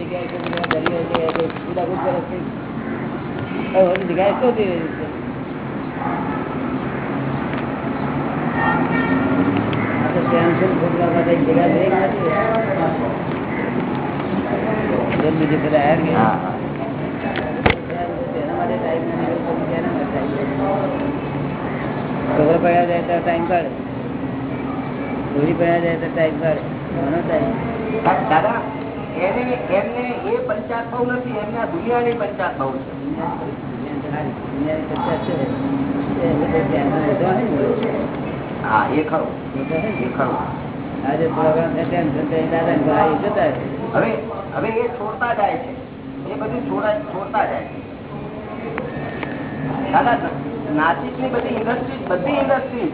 જગ્યાએ છે, પેલા દરિયો છે, કોઈ કુદાકુદ કરે છે. જગ્યાએ શોધી છે. ટેન્શન છોડવા માટે જગ્યા નથી. જલ્દી પેલા હાર ગયા. છોકરો પડ્યા જાય તો ટાઈમ કાઢે. છોરી પડ્યા જાય તો ટાઈમ કાઢે. ઘણો ટાઈમ દાદા એને એમને એ પંચાયત બહુ નથી એમને આ દુનિયાની પંચાયત બહુ છે. દુનિયાની છે. હા એ ખરું. ખરું. આજે પ્રોગ્રામ છે ટેન્શન દાદા ભાઈ જતા હવે હવે એ છોડતા જાય છે. એ બધું છોડતા જાય છે. દાદા નાસિકની બધી ઇન્ડસ્ટ્રી બધી ઇન્ડસ્ટ્રી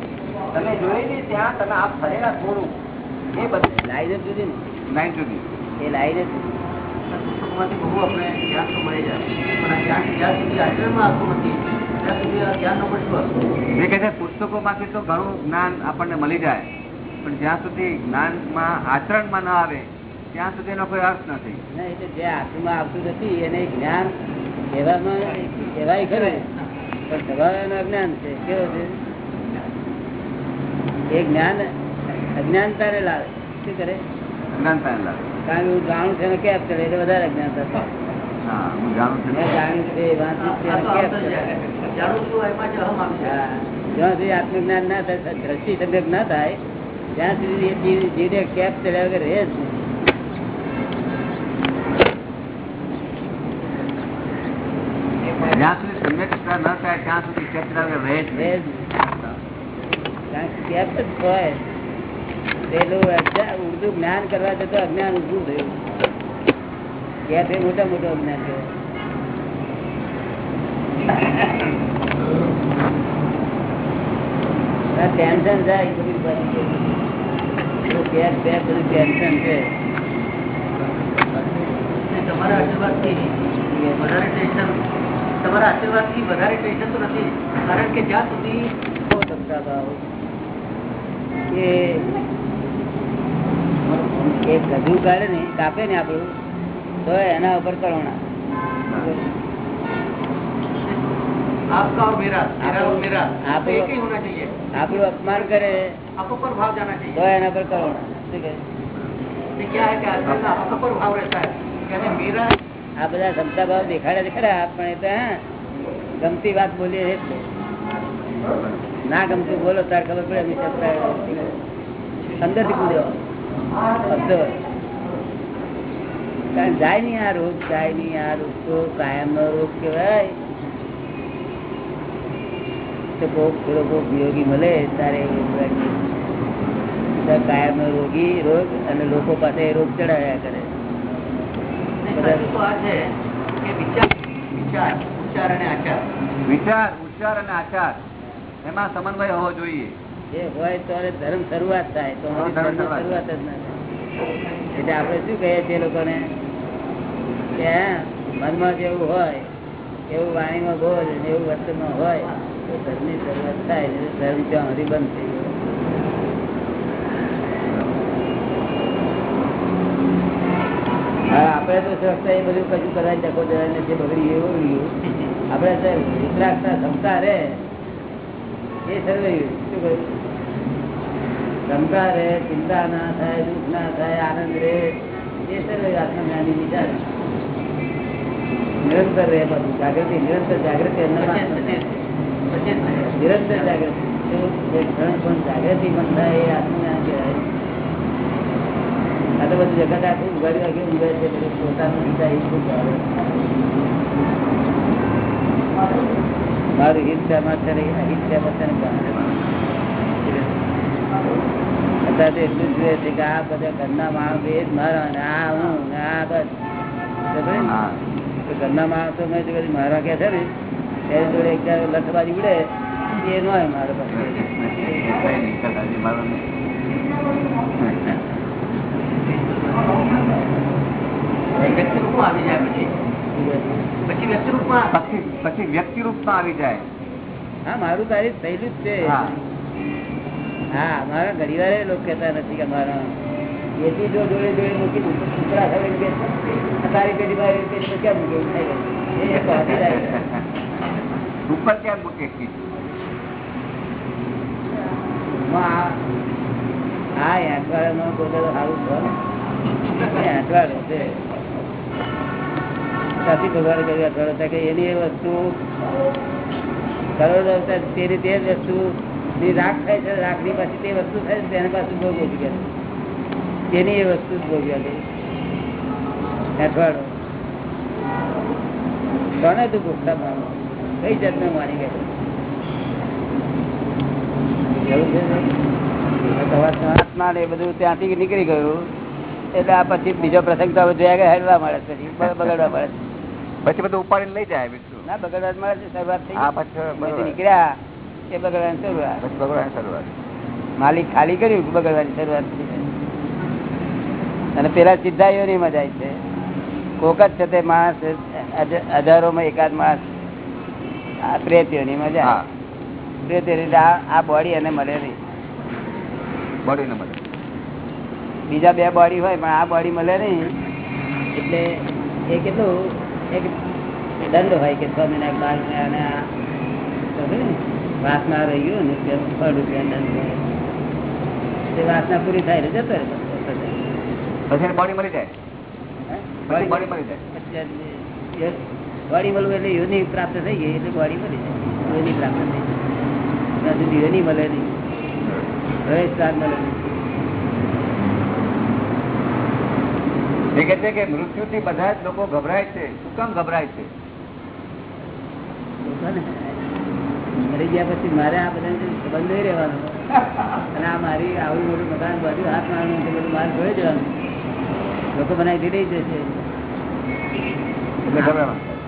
તમે જોયેલી ત્યાં તમે આ ફરેલા થોડું એ બધી લાઈને જ જુદી ને? લાઈન સુધી એ લાઈને જ પુસ્તકોમાંથી બહુ આપણે જ્ઞાન તો મળી જાય. પણ જ્ઞાન જ્યાં સુધી આચરણમાં આવતું નથી કહે છે પુસ્તકોમાંથી તો ઘણું જ્ઞાન આપણને મળી જાય. પણ જ્યાં સુધી જ્ઞાનમાં આચરણમાં ન આવે ત્યાં સુધી એનો કોઈ અર્થ નથી. જે આત્મા આવતું નથી એને જ્ઞાન કહેવામાં કહેવાય ખરું. પણ સ્વભાવ અજ્ઞાન છે કેવું છે? એ જ્ઞાન અજ્ઞાનતાને લાવે. શું કરે? અજ્ઞાનતા ને લાવે. કારણ કે હું જાણું છું કેપ કરે એટલે વધારે અજ્ઞાનતા થાય. હું જાણું છું. જાય. જાણું છું સુધી આત્મજ્ઞાન ના થાય દ્રષ્ટિ સમ્યક ના થાય ત્યાં સુધી જીવને કેપ ચડ્યા વગર રહે જ નહીં. જ્યાં સુધી સમ્યકતા ન થાય ત્યાં સુધી ચેતના રહે જ રહે નહીં. જ નહીં. કારણ કે કેપ જ હોય પેલું અજ્ઞા- ઉર્દુ જ્ઞાન કરવા જતો અજ્ઞાન ઉભું થયું કેપ એ મોટા મોટો અજ્ઞાન કહેવાય આ ટેન્શન જાય બધી બાજુ. પેલું કેપ બેપ બધું ટેન્શન છે અને તમારા આશીર્વાદથી વધારે ટેન્શન તમારા આશીર્વાદથી વધારે ટેન્શન તો નથી કારણ કે જ્યાં સુધી બહુ સત્તા ભાવ કે એક ગધું કાઢે ને કાપે ને આપણું તો એના ઉપર કરુણા आपका और मेरा मेरा और मेरा आप- तो एक ही होना चाहिए આપણું અપમાન કરે आपको पर भाव जाना चाहिए તો એના પર કરુણા શું કહે? ये क्या है कि आजकल का आपका पर भाव रहता है कहते हैं, मेरा આ બધા ક્ષમતા ભાવ દેખાડે ખરા પણ એ તો, હા, ગમતી વાત બોલીએ એટલે ના ગમતું બોલો, તાર ખબર પડે એમની ક્ષમતા અંદરથી જાય નહીં આ રોગ, જાય નહીં આ રોગ તો કાયમ નો રોગ કહેવાય. તો કોક થોડો કોક યોગી મળે, તારે કાયમ નો રોગી રોગ અને લોકો પાસે રોગ ચડાવ્યા કરે. વિચાર વિચાર ઉચ્ચાર અને આચાર. વિચાર ઉચ્ચાર અને આચાર. એમાં સમન્વય હોવો જોઈએ. જે હોય તો ધર્મ શરૂઆત થાય તો હા, ધર્મ ધર્મ શરૂઆત જ ના થાય. એટલે આપણે શું કહીએ છીએ લોકોને? કે હા, મનમાં જેવું હોય એવું વાણીમાં બોલ એવું વર્તનમાં હોય તો ધર્મની શરૂઆત થાય ધર્મ ત્યાં હરિબંધ થઈ જાય હા આપણે તો સુરક્ષા એ બધું કશું કરાય ટકો જવાય જે બગડી એવું ગયું. આપણે તો વિતરાગતા ક્ષમતા રહે એ સર્વે શું કહ્યું ક્ષમતા રહે ચિંતા ના થાય દુઃખ ના થાય આનંદ રહે એ સર્વે આત્મજ્ઞાની વિચાર. નિરંતર રહે બધું. જાગૃતિ નિરંતર જાગૃતિ. નિરંતર જાગૃતિ. ક્ષણ પણ જાગૃતિ મન થાય એ આત્મજ્ઞાન કહેવાય. આ તો બધું જગત આખું ઉગાડી રાખી ઊંઘે છે પોતાનું વિચાર શું ચાલે મારું અહિત શેમાં છે ને અત્યારે એટલું જ જોઈએ છે કે આ બધા ઘરના માણસો એ જ મારા અને આ હું ને આ બસ. ઘરના માણસો મેં જે બધી મારા કે છે ને તેની જોડે એક વાર લઠબાજી ઉડે એ ન હોય મારો પાસે કઈ નહીં કદાચ મારો નહીં. વ્યક્તિ રૂપમાં આવી જાય પછી. વ્યક્તિ રૂપમાં પછી પછી વ્યક્તિ રૂપમાં આવી જાય. હા મારું તારીફ થયેલું જ છે. હા. હા મારા ઘણી વાર લોકો કહેતા નથી કે મારા એથી જો જોડે જોડે મૂકી તારી પેઢી મારી પેઢી કેમ મૂકે? એવું થાય કે એ પહોંચી જાય ઉપર ક્યાં મૂકે હા આંટવાળામાં પોતે સારું છે. આંટવાળો છે. સાથી ભગવાન કહ્યું અઠવાડો કે એની એ છે એ માની? ગયો? તમારા આત્મા ને બધું ત્યાંથી નીકળી ગયું. એટલે આ પછી બીજો પ્રસંગ તો જોયા કે હેડવા મળે છે પછી બગડવા મળે પછી બધું ઉપાડીને લઈ જાય ના બગડવા મળે છે શરૂઆત થઈ પછી નીકળ્યા એ બગડવાની શરૂઆત. બગડવાની શરૂઆત. માલિક ખાલી કર્યું બગડવાની શરૂઆત થઈ અને પેલા સીધા યોની માં જાય છે. કોક જ છે તે માણસ હજ- હજારોમાં એકાદ માણસ. આ પ્રેત મજા જાય. પ્રેત યોની આ આ બોડી એને મળે નહીં. બોડી ને મળે. બીજા બે બોડી હોય પણ આ બોડી મળે નહીં. એટલે એ કેટલું એક દંડ હોય કે છ મહિના બાર મહિના અને આ વાસના રહી ગયું ને તે છ રૂપિયા દંડ હોય. તે વાસના પૂરી થાય એટલે જતો રહે પછી. પછી બોડી મળી જાય? બોડી મળી જાય? બોડી મળવું એટલે યોની પ્રાપ્ત થઈ ગઈ એટલે બોડી મળી જાય. યોની પ્રાપ્ત થઈ ગઈ. સુધી યોની મળે નહીં. હવે મળે નહીં. કહે છે કે મૃત્યુ થી બધા જ લોકો ગભરાય છે. શું કામ ગભરાય છે? મરી ગયા પછી મારે આ બધા સંબંધ નહીં રહેવાનો. અને આ મારી આવડું મોટું મકાન બાજુ હાથ મારવાનું બધું મારે જોઈ જવાનું. લોકો બનાવી દીધી જશે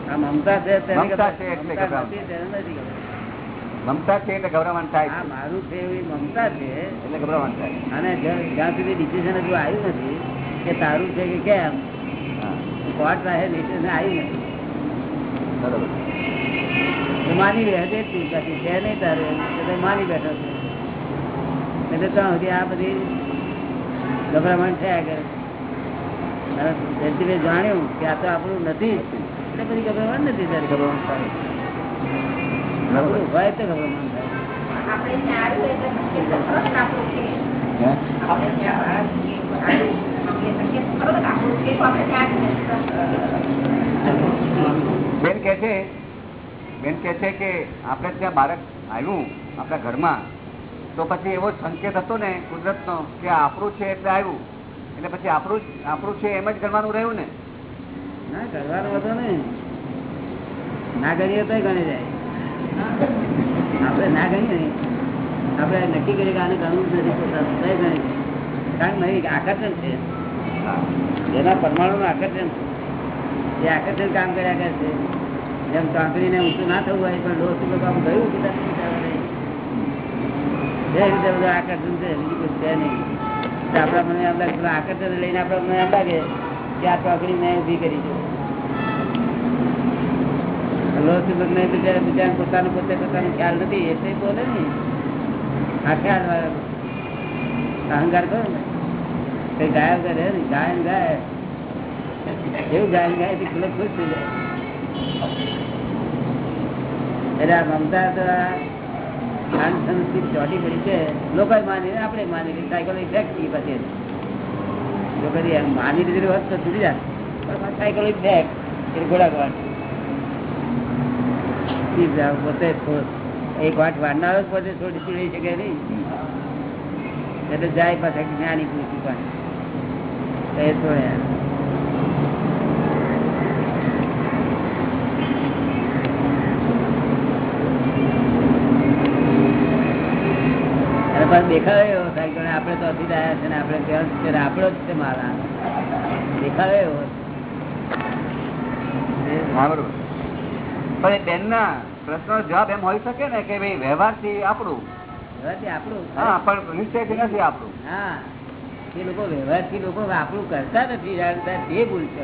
આ મમતા છે તેને મમતા છે એટલે મમતા છે એટલે ગભરામણ થાય મારું છે એવી મમતા છે. એટલે ગભરામણ થાય અને જ્યાં સુધી ડિસિઝન હજુ આવ્યું નથી કે તારું છે કે કેમ? હા. કોર્ટ પાસે ડિસિઝન આવી નથી. બરોબર. માની રહ્યા છે એટલું છે નહીં તારે એટલે માની બેઠો છે. એટલે ત્યાં સુધી આ બધી ગભરામણ થયા કરે જયંતિભાઈ જાણ્યું કે આ તો આપણું નથી. એટલે બધી ગભરામણ નથી ત્યારે ગભરામણ થાય. હોય તો ગભરામણ થાય. આપણે ત્યાં આવ્યું એટલે? આપણે ત્યાં બેન કે છે, બેન કે છે કે આપણે ત્યાં બાળક આવ્યું, આપણા ઘરમાં. તો પછી એવો સંકેત હતો ને કુદરતનો કે આપણું છે એટલે આવ્યું. એટલે પછી આપણું આપણું છે એમ જ ગણવાનું રહ્યું ને. ના ગણવાનું હતો ને ના ગણીએ તો ગણી જાય. આપણે ના ગણીએ આપણે નક્કી કરીએ કે આને ગણવું નથી ગણી જાય. કારણ નહીં આકર્ષણ છે. જેના પરમાણુનું આકર્ષણ છે. આકર્ષણ કામ કર્યા કરે છે. જેમ કાંકરીને ઊંચું ના થવું હોય, પણ લોહ સુધી કામ ગયું કે એ રીતે બધું આકર્ષણ છે. બીજું કશું છે નહીં. આપણા મને એમ લાગે આકર્ષણ લઈને આપણા મને એમ લાગે કે આ ચોકડી મેં ઊભી કરી છે. ને પોતાનો પોતે પોતાનો ખ્યાલ નથી. એટલે બોલે ને આ ખ્યાલ વાળા અહંકાર કરો ને? કઈ ગાય કરે ને? ગાય ને ગાય. એવું ગાય ને ગાય એટલે ખુશ થઈ જાય. એટલે આ મમતા તો ચોટી પડી છે. લોકો માની આપણે માની સાયકલ ઇફેક્ટ થઈ પછી. એમ માની લીધેલી હોત તો છૂટી જાય. પણ સાયકલ ઇફેક્ટ એટલે ઘોડા ઘોડ. પોતે એક વાટ વાળનારો જ પોતે થોડી છોડી શકે નહીં? એટલે જાય પાછા જ્ઞાની પૂછી તો એ છોડ્યા એવો થાય તો અથી રહ્યા છે ને આપણે ત્યાં આપડો છે મારા. એવો પણ બેનના પ્રશ્નનો જવાબ એમ હોઈ શકે ને કે ભાઈ વ્યવહારથી આપણું આપણું એ લોકો વ્યવહારથી લોકો આપણું કરતા નથી તે ભૂલ છે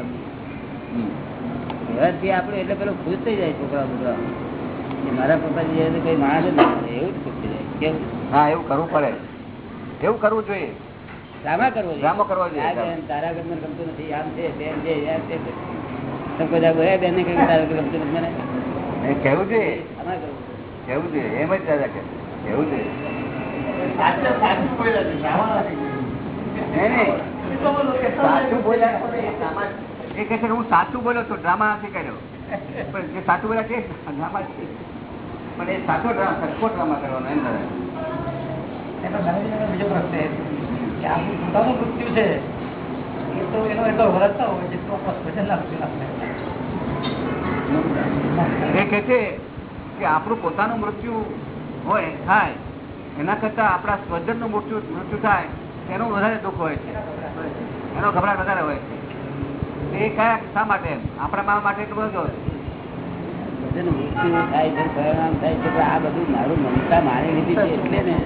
વ્યવહારથી આપણું એટલે પેલો ખુશ થઈ જાય છોકરા બોકરા મારા પપ્પાજી કઈ માણસ એવું જ ખુશ થઈ જાય. કેવું? હા એવું કરવું પડે. એવું કરવું જોઈએ. ડ્રામા કરવો ડ્રામો કરવો જોઈએ. તારા ઘર મને ગમતું નથી. આમ છે તેમ છે આમ છે. બધા બોલ્યા બેન ને તારા ગમતું નથી. મને અમારે કરવું કહેવું જોઈએ. એમ જ દાદા કે છે? હું સાચું બોલો છું ડ્રામા નથી કર્યો. પણ જે સાચું બોલ્યા છે ડ્રામા છે. પણ એ સાચો ડ્રામા સરખો ડ્રામા કરવાનો એમ બીજો પ્રશ્ન કે આપણું પોતાનું મૃત્યુ છે? એ તો એનો એટલો વરસતો હોય જેટલો ભજનના મૃત્યુના એ કે છે કે આપણું પોતાનું મૃત્યુ હોય, થાય, એના કરતા આપણા સ્વજનનું મૃત્યુ થાય, એનું વધારે દુઃખ હોય છે. એનો ગભરાટ વધારે હોય છે. એ કયા શા માટે આપણા મા માટે એટલું બધું મૃત્યુ થાય છે, પરિણામ થાય છે આ બધું મારું મમતા મારી લીધી છે, એટલે ને.